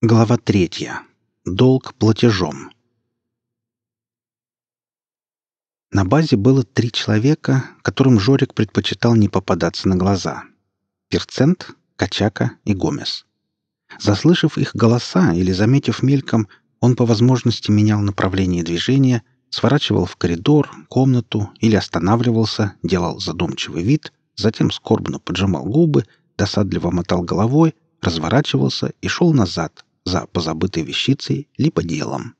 Глава третья. Долг платежом. На базе было три человека, которым Жорик предпочитал не попадаться на глаза. Перцент, Качака и Гомес. Заслышав их голоса или заметив мельком, он по возможности менял направление движения, сворачивал в коридор, комнату или останавливался, делал задумчивый вид, затем скорбно поджимал губы, досадливо мотал головой, разворачивался и шел назад, за позабытой вещицей либо делом.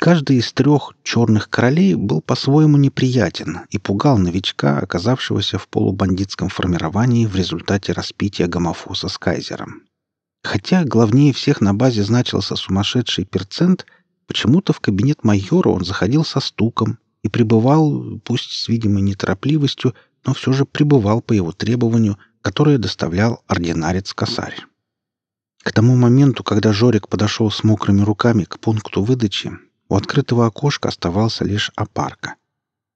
Каждый из трех черных королей был по-своему неприятен и пугал новичка, оказавшегося в полубандитском формировании в результате распития гомофоса с кайзером. Хотя главнее всех на базе значился сумасшедший перцент, почему-то в кабинет майора он заходил со стуком и пребывал, пусть с видимой неторопливостью, но все же пребывал по его требованию, которое доставлял ординарец-косарь. К тому моменту, когда Жорик подошел с мокрыми руками к пункту выдачи, у открытого окошка оставался лишь опарка.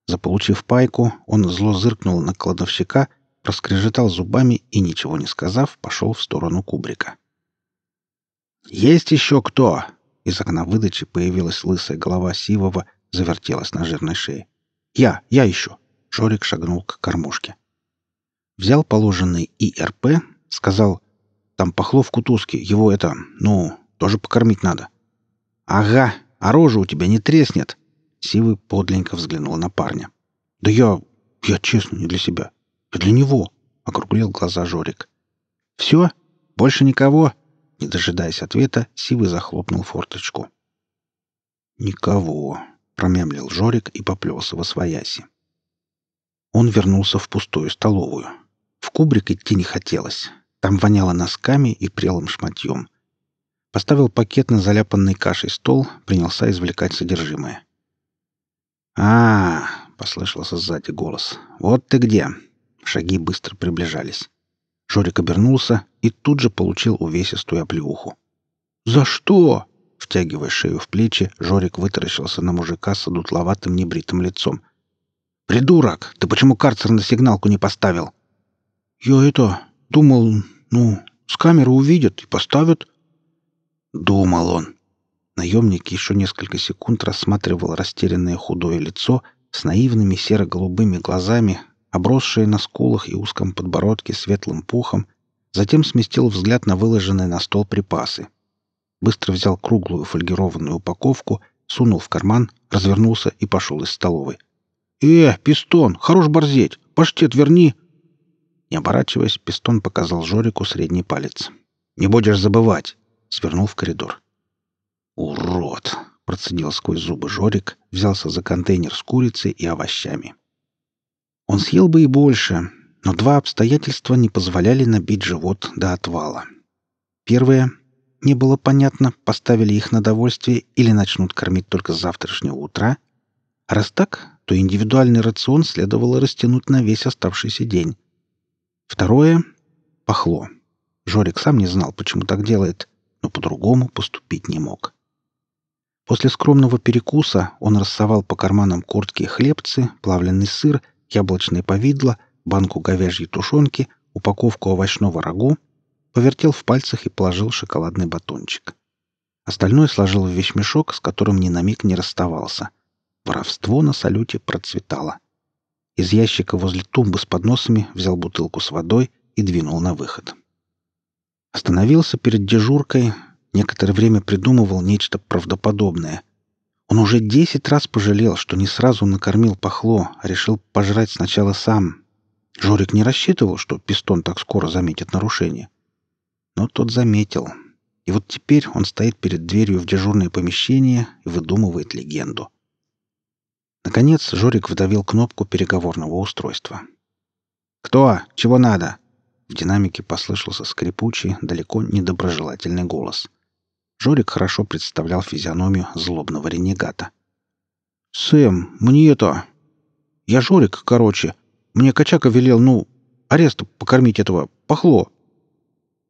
Заполучив пайку, он зло зыркнул на кладовщика, проскрежетал зубами и, ничего не сказав, пошел в сторону кубрика. «Есть еще кто?» Из окна выдачи появилась лысая голова Сивова, завертелась на жирной шее. «Я, я еще!» Жорик шагнул к кормушке. Взял положенный ИРП, сказал там пахло в. Его это, ну, тоже покормить надо. Ага, а рожа у тебя не треснет. Сивый подленько взглянул на парня. Да я... я честно не для себя. Я для него, округлил глаза Жорик. Все? Больше никого? Не дожидаясь ответа, Сивый захлопнул форточку. «Никого», — промямлил Жорик и поплелся во свояси. Он вернулся в пустую столовую. В кубрик идти не хотелось. Там воняло носками и прелым шматьем. Поставил пакет на заляпанный кашей стол, принялся извлекать содержимое. а, послышался сзади голос. «Вот ты где!» Шаги быстро приближались. Жорик обернулся и тут же получил увесистую оплеуху. «За что?» Втягивая шею в плечи, Жорик вытаращился на мужика с одутловатым небритым лицом. «Придурок! Ты почему карцер на сигналку не поставил?» «Я это... думал... Ну, с камеры увидят и поставят. Думал он. Наемник еще несколько секунд рассматривал растерянное худое лицо с наивными серо-голубыми глазами, обросшее на скулах и узком подбородке светлым пухом, затем сместил взгляд на выложенные на стол припасы. Быстро взял круглую фольгированную упаковку, сунул в карман, развернулся и пошел из столовой. «Э, пистон, хорош борзеть! Паштет верни!» Не оборачиваясь, Пистон показал Жорику средний палец. «Не будешь забывать!» — свернул в коридор. «Урод!» — процедил сквозь зубы Жорик, взялся за контейнер с курицей и овощами. Он съел бы и больше, но два обстоятельства не позволяли набить живот до отвала. Первое — не было понятно, поставили их на довольствие или начнут кормить только с завтрашнего утра. раз так, то индивидуальный рацион следовало растянуть на весь оставшийся день. Второе — пахло. Жорик сам не знал, почему так делает, но по-другому поступить не мог. После скромного перекуса он рассовал по карманам куртки хлебцы, плавленый сыр, яблочное повидло, банку говяжьей тушенки, упаковку овощного рагу, повертел в пальцах и положил шоколадный батончик. Остальное сложил в вещмешок, с которым ни на миг не расставался. Воровство на салюте процветало. Из ящика возле тумбы с подносами взял бутылку с водой и двинул на выход. Остановился перед дежуркой, некоторое время придумывал нечто правдоподобное. Он уже десять раз пожалел, что не сразу накормил пахло, а решил пожрать сначала сам. Жорик не рассчитывал, что пистон так скоро заметит нарушение. Но тот заметил. И вот теперь он стоит перед дверью в дежурное помещение и выдумывает легенду. Наконец Жорик вдавил кнопку переговорного устройства. «Кто? Чего надо?» В динамике послышался скрипучий, далеко недоброжелательный голос. Жорик хорошо представлял физиономию злобного ренегата. «Сэм, мне это... Я Жорик, короче. Мне Качака велел, ну, арест покормить этого пахло».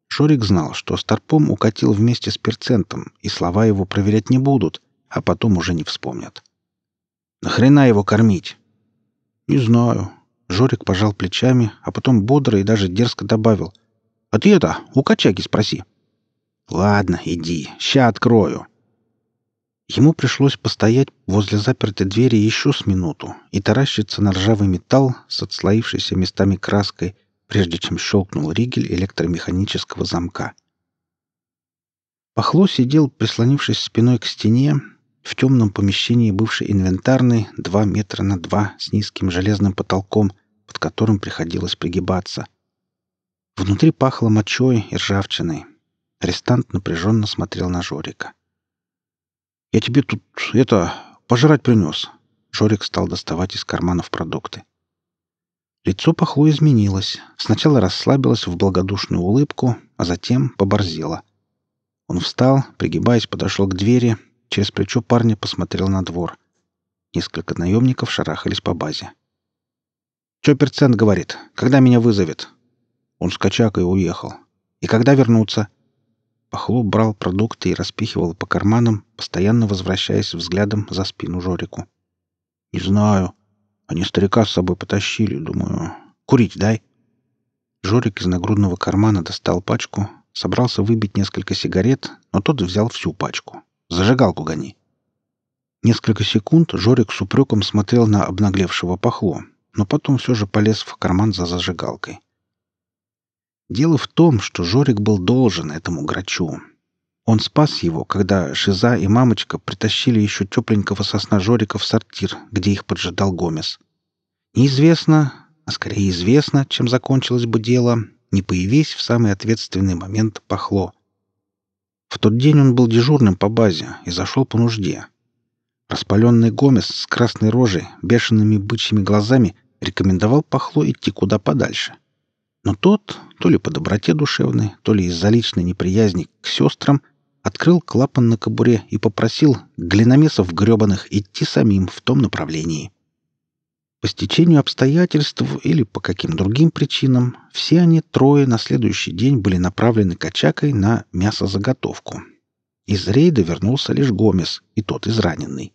Жорик знал, что Старпом укатил вместе с перцентом, и слова его проверять не будут, а потом уже не вспомнят. Нахрена его кормить? Не знаю. Жорик пожал плечами, а потом бодро и даже дерзко добавил. А ты это, у Качаги спроси. Ладно, иди, ща открою. Ему пришлось постоять возле запертой двери еще с минуту и таращиться на ржавый металл с отслоившейся местами краской, прежде чем щелкнул ригель электромеханического замка. Пахло сидел, прислонившись спиной к стене, в темном помещении бывшей инвентарной 2 метра на 2 с низким железным потолком, под которым приходилось пригибаться. Внутри пахло мочой и ржавчиной. Арестант напряженно смотрел на Жорика. — я тебе тут, это, пожрать принес». Жорик стал доставать из карманов продукты. Лицо Пахло изменилось. Сначала расслабилось в благодушную улыбку, а затем поборзело. Он встал, пригибаясь, подошел к двери, через плечо парня посмотрел на двор. Несколько наемников шарахались по базе. «Чё перцент говорит? Когда меня вызовет?» Он с качакой уехал. «И когда вернуться?» Пахло брал продукты и распихивал по карманам, постоянно возвращаясь взглядом за спину Жорику. «Не знаю. Они старика с собой потащили, думаю. Курить дай». Жорик из нагрудного кармана достал пачку, собрался выбить несколько сигарет, но тот взял всю пачку. «Зажигалку гони». Несколько секунд Жорик с упреком смотрел на обнаглевшего пахло, но потом все же полез в карман за зажигалкой. Дело в том, что Жорик был должен этому грачу. Он спас его, когда Шиза и мамочка притащили еще тепленького сосна Жорика в сортир, где их поджидал Гомес. Неизвестно, а скорее известно, чем закончилось бы дело, не появись в самый ответственный момент пахло. В тот день он был дежурным по базе и зашел по нужде. Распаленный Гомес с красной рожей, бешеными бычьими глазами рекомендовал пахло идти куда подальше — но тот, то ли по доброте душевной, то ли из-за личной неприязни к сестрам, открыл клапан на кобуре и попросил глиномесов гребаных идти самим в том направлении. По стечению обстоятельств или по каким другим причинам все они трое на следующий день были направлены качакой на мясозаготовку. Из рейда вернулся лишь Гомес, и тот израненный.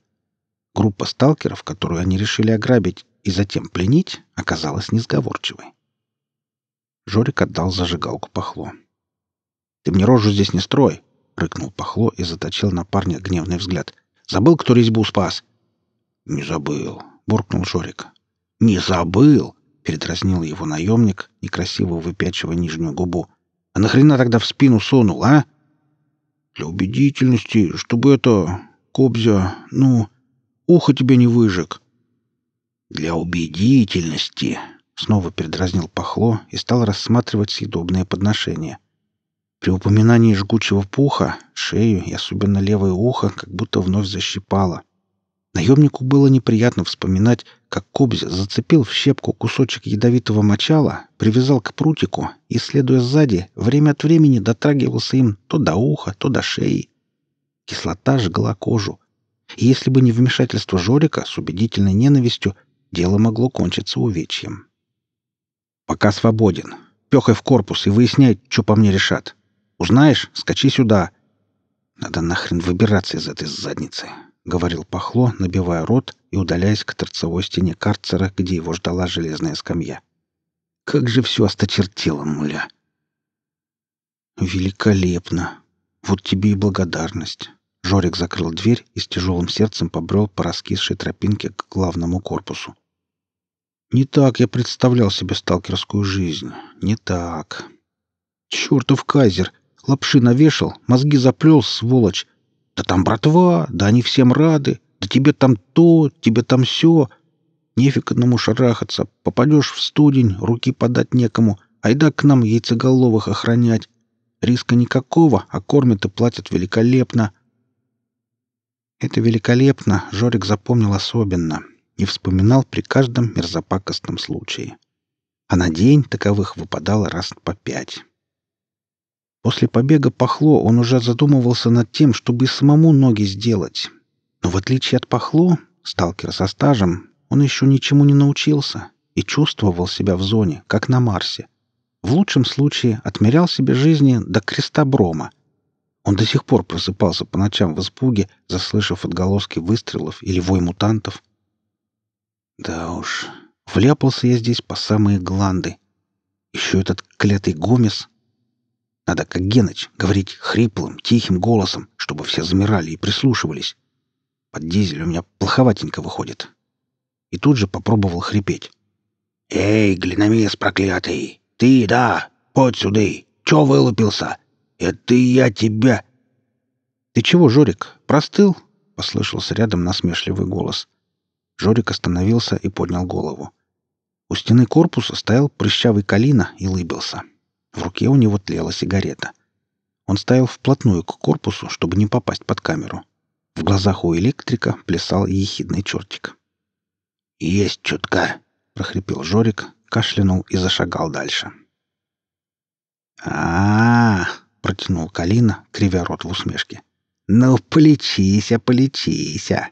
Группа сталкеров, которую они решили ограбить и затем пленить, оказалась несговорчивой. Жорик отдал зажигалку Пахло. «Ты мне рожу здесь не строй!» — рыкнул Пахло и заточил на парня гневный взгляд. «Забыл, кто резьбу спас?» «Не забыл», — буркнул Жорик. «Не забыл!» — передразнил его наемник, некрасиво выпячивая нижнюю губу. «А нахрена тогда в спину сунул, а?» «Для убедительности, чтобы это... Кобзя, ну, ухо тебе не выжег». «Для убедительности», Снова передразнил пахло и стал рассматривать съедобные подношения. При упоминании жгучего пуха шею и особенно левое ухо как будто вновь защипало. Наемнику было неприятно вспоминать, как Кобзя зацепил в щепку кусочек ядовитого мочала, привязал к прутику и, следуя сзади, время от времени дотрагивался им то до уха, то до шеи. Кислота жгла кожу. И если бы не вмешательство Жорика с убедительной ненавистью, дело могло кончиться увечьем. Пока свободен. Пехай в корпус и выясняй, что по мне решат. Узнаешь — скачи сюда. Надо нахрен выбираться из этой задницы, — говорил Пахло, набивая рот и удаляясь к торцевой стене карцера, где его ждала железная скамья. Как же все осточертело, муля! Великолепно! Вот тебе и благодарность. Жорик закрыл дверь и с тяжелым сердцем побрел по раскисшей тропинке к главному корпусу. Не так я представлял себе сталкерскую жизнь. Не так. Чертов кайзер! Лапши навешал, мозги заплел, сволочь. Да там братва, да они всем рады. Да тебе там то, тебе там все. Нефиг одному шарахаться. Попадешь в студень, руки подать некому. Айда к нам яйцеголовых охранять. Риска никакого, а кормят и платят великолепно. Это великолепно Жорик запомнил особенно — и вспоминал при каждом мерзопакостном случае. А на день таковых выпадало раз по пять. После побега Пахло он уже задумывался над тем, чтобы самому ноги сделать. Но в отличие от Пахло, сталкера со стажем, он еще ничему не научился и чувствовал себя в зоне, как на Марсе. В лучшем случае отмерял себе жизни до креста Брома. Он до сих пор просыпался по ночам в испуге, заслышав отголоски выстрелов или вой мутантов, да уж, вляпался я здесь по самые гланды. Еще этот клятый Гомес. Надо, как Геныч, говорить хриплым, тихим голосом, чтобы все замирали и прислушивались. Под дизель у меня плоховатенько выходит. И тут же попробовал хрипеть. «Эй, глиномес проклятый! Ты, да! Вот сюда! Чё вылупился? Это я тебя...» «Ты чего, Жорик, простыл?» — послышался рядом насмешливый голос. Жорик остановился и поднял голову. У стены корпуса стоял прыщавый Калина и лыбился. В руке у него тлела сигарета. Он стоял вплотную к корпусу, чтобы не попасть под камеру. В глазах у электрика плясал ехидный чертик. «Есть чутка!» — прохрипел Жорик, кашлянул и зашагал дальше. а, -а, -а протянул Калина, кривя рот в усмешке. «Ну, полечися, полечися!»